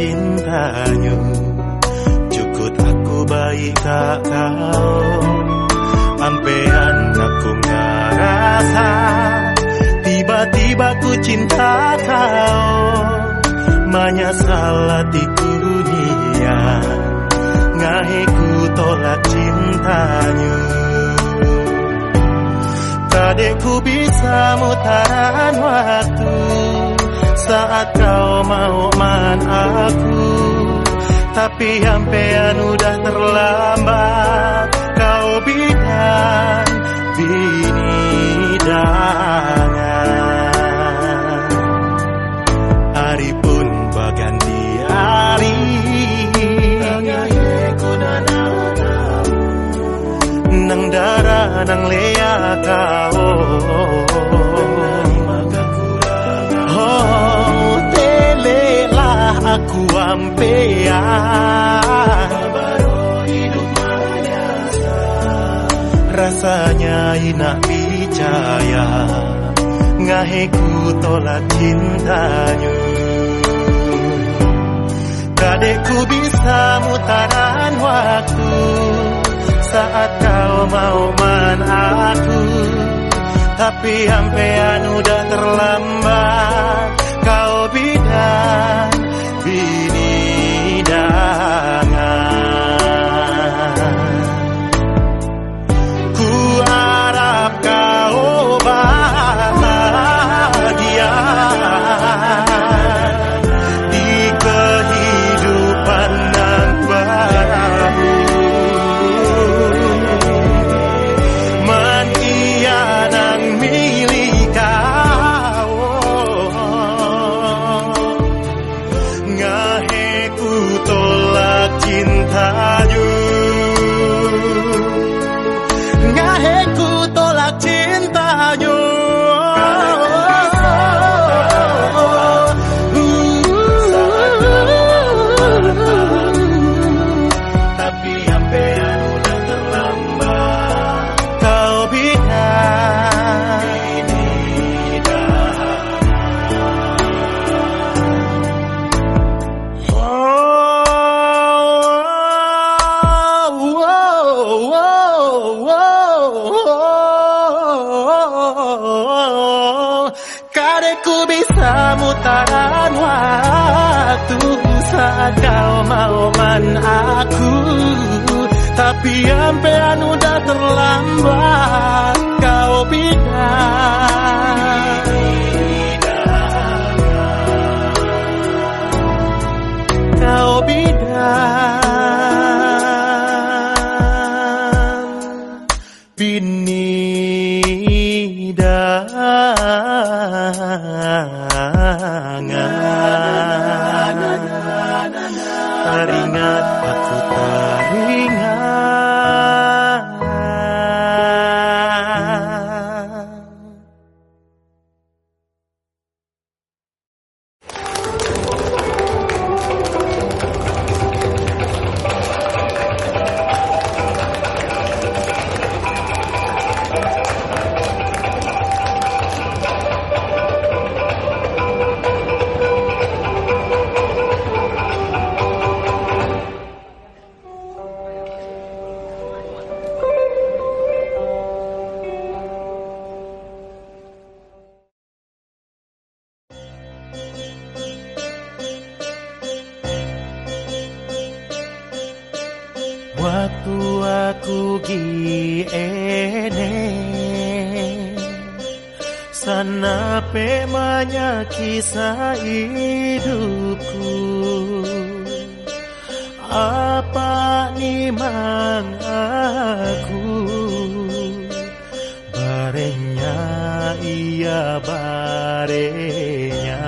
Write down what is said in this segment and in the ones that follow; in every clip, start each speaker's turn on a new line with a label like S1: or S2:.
S1: cintanya. Cukup aku baik tak kau Ampean aku ngerasa Tiba-tiba ku cinta kau. Menyesal di dunia Ngahe ku tolak cintanya. Kadekku bisa mutaran waktu Saat kau mau man aku Tapi ampean udah terlambat. Kau bidan bini dangan Hari pun berganti hari Nang darah nang lea kau aku ampean. Rasanya inak percaya Ngaheku tolak cintanya. Kadekku bisa mutaran waktu. Saat kau mau man aku. Tapi ampean udah terlambat. Kau bidan be man aku Tapi ampean udah terlambat kau bidan barenya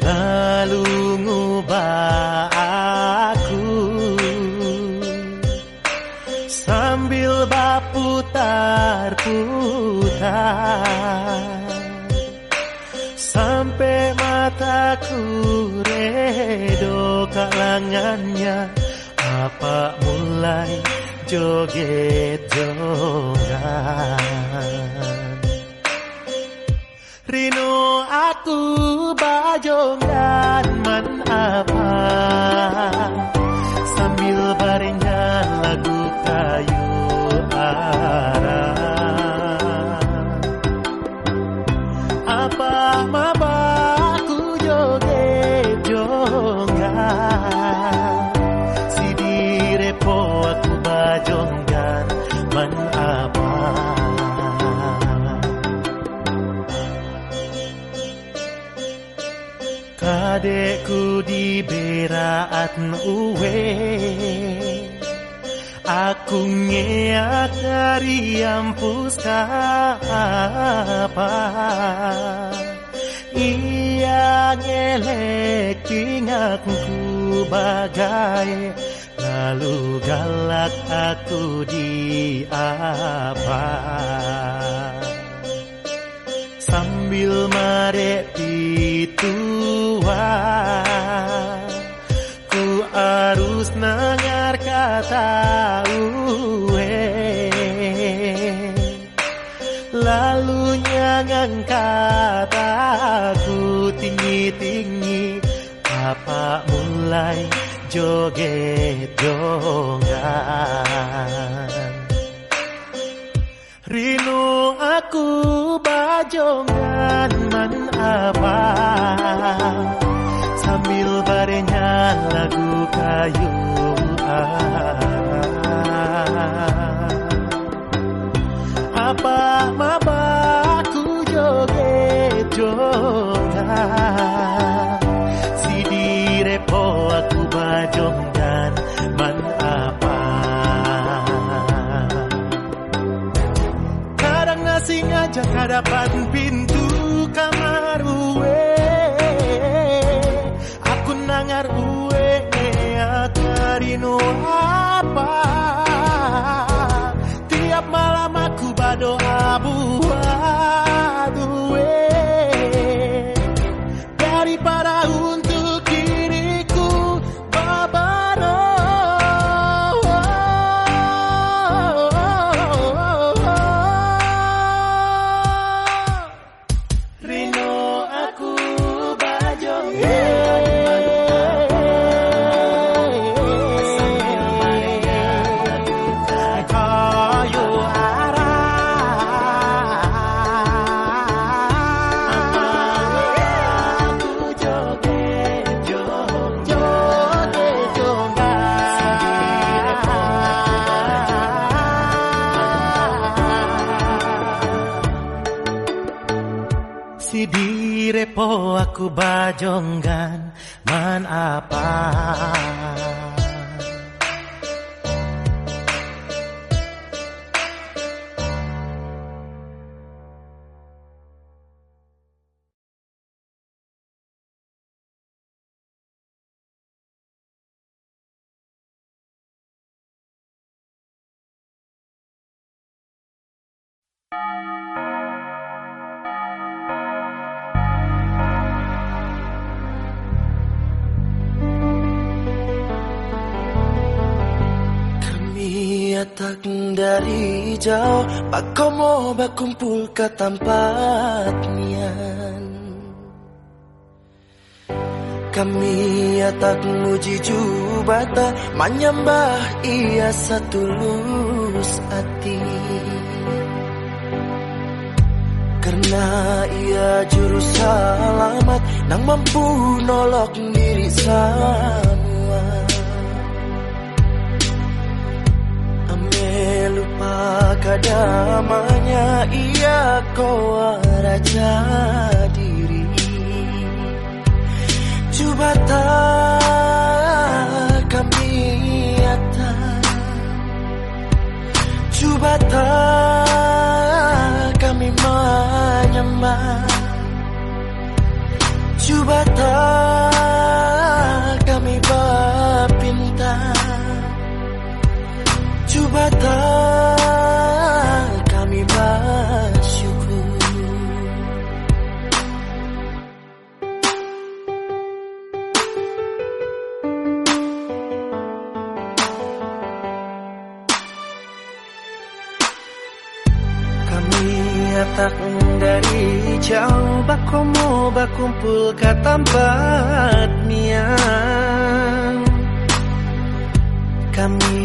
S1: Lalu ngubah aku Sambil baputar-putar Sampai mataku redo kalangannya Apa mulai joget-jogan aku bajongan man apa Sambil barengan lagu kayu arah. Apa mabaku di beraat uwe Aku ngeak dari ampus apa Ia ngelek pingakku bagai Lalu galak aku di apa? Sambil marek mulai joget jongan Rinu aku bajongan man apa? Sambil barenya lagu kayu Apa hadapan pintu kamar uwe. Aku nangar uwe akarino apa bajonggan man
S2: Dari jauh Bakomo bakumpul ke tempat nian Kami atak muji jubata Menyembah ia satulus hati. Karena ia juru selamat Nang mampu nolok diri semua lupa kadamanya Ia kau raja diri. Coba Bakumpul ke tempat miang Kami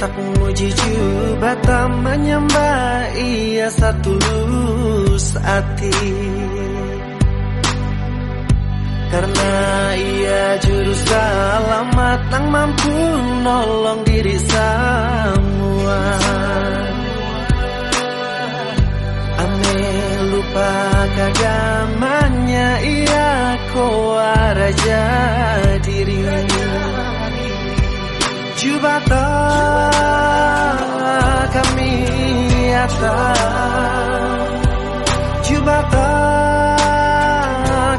S2: tak muji jubatan menyembah ia satu hati. Karena ia juru selamat Nang mampu nolong diri semua lupa kagamannya Ia raja diri Jubata kami atas. Jubata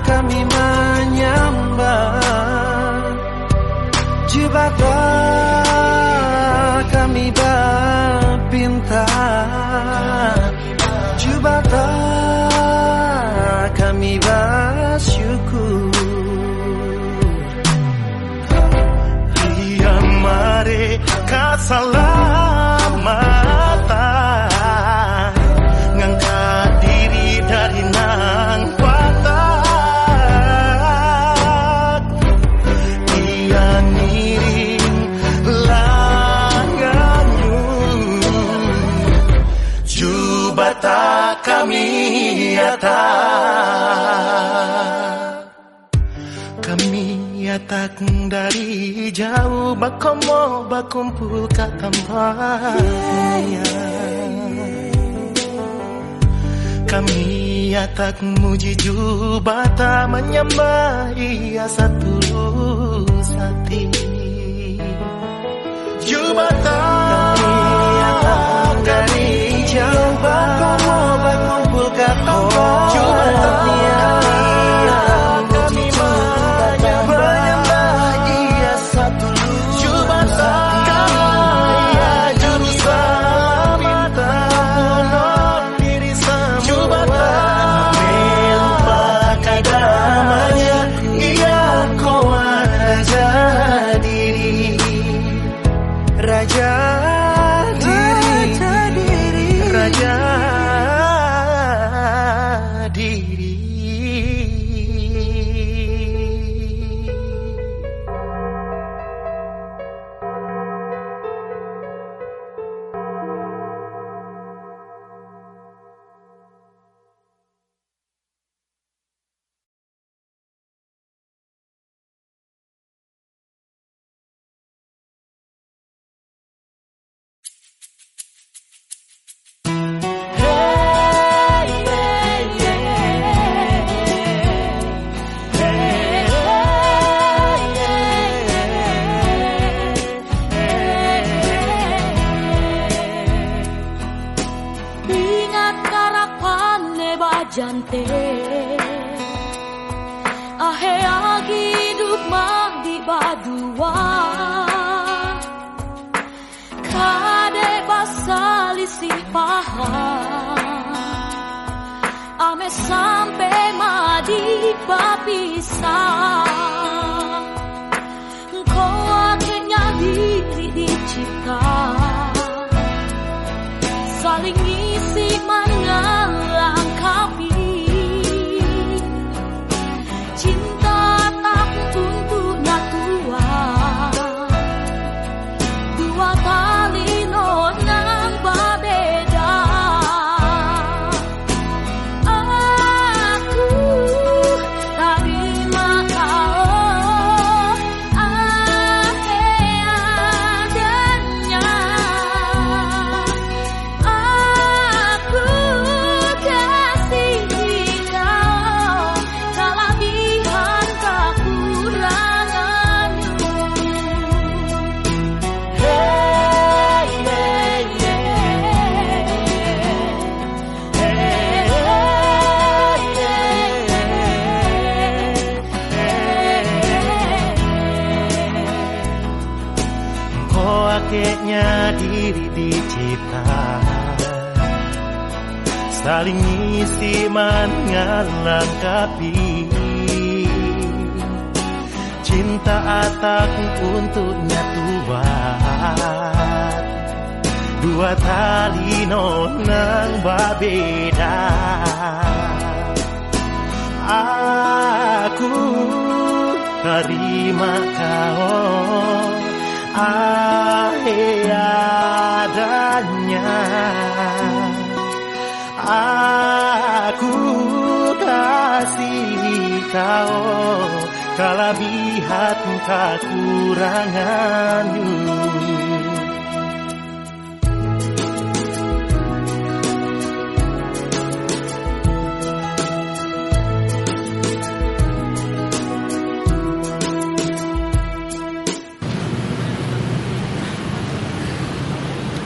S2: kami menyembah Jubata kami berpinta Jubata
S1: yatak dari jauh Bakomo bakumpul ke tempatnya Kami yatak muji jubata Menyembah ia satu hati. Jubata
S3: promise. Saling isi
S1: mengelengkapi Cinta atak untuknya tuan. Dua tali nonang babeda aku terima kau ahe adanya. aku kau kalabihan kekuranganmu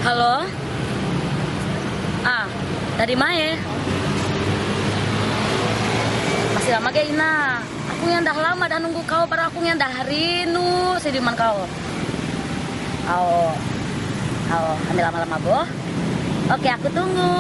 S4: Halo? Ah, dari mana? Masih lama gak Ina? Aku yang dah lama dah nunggu kau, para aku yang dah hari nu sediman kau. Ayo, ayo, ambil lama-lama boh. Oke, aku tunggu.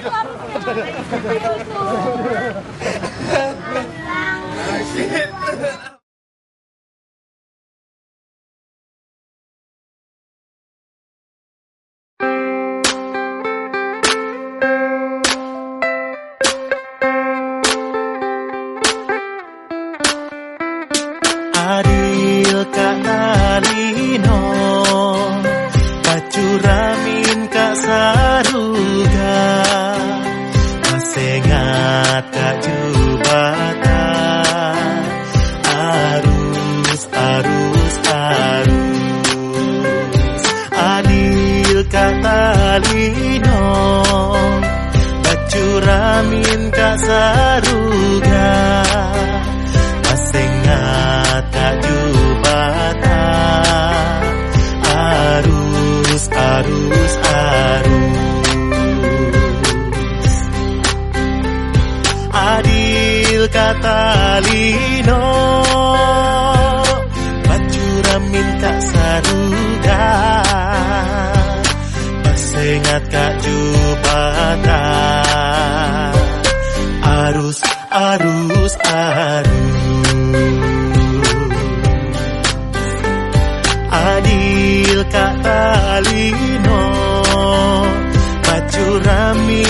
S1: よろしくお願いします。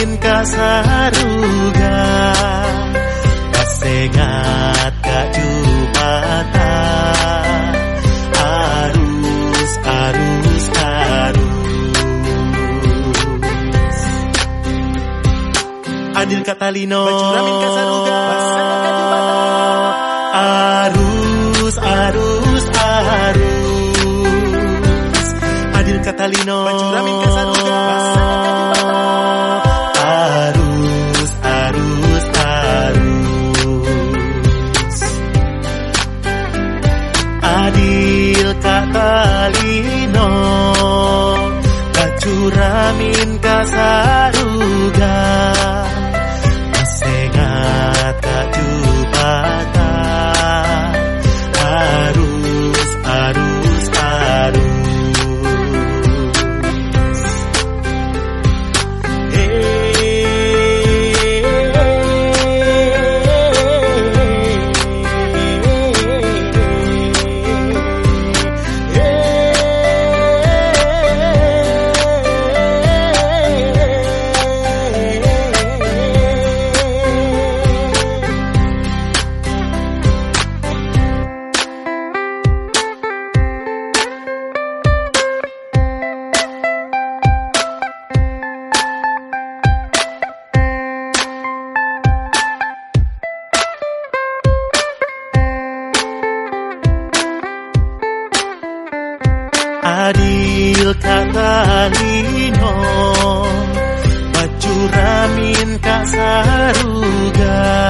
S1: Pacuramin kasaruga Kasengat kak jubata Arus, arus, arus. Adil kata Lino. Pacuramin kasaruga. Arus, adil kata lino Bacuramin kak saruga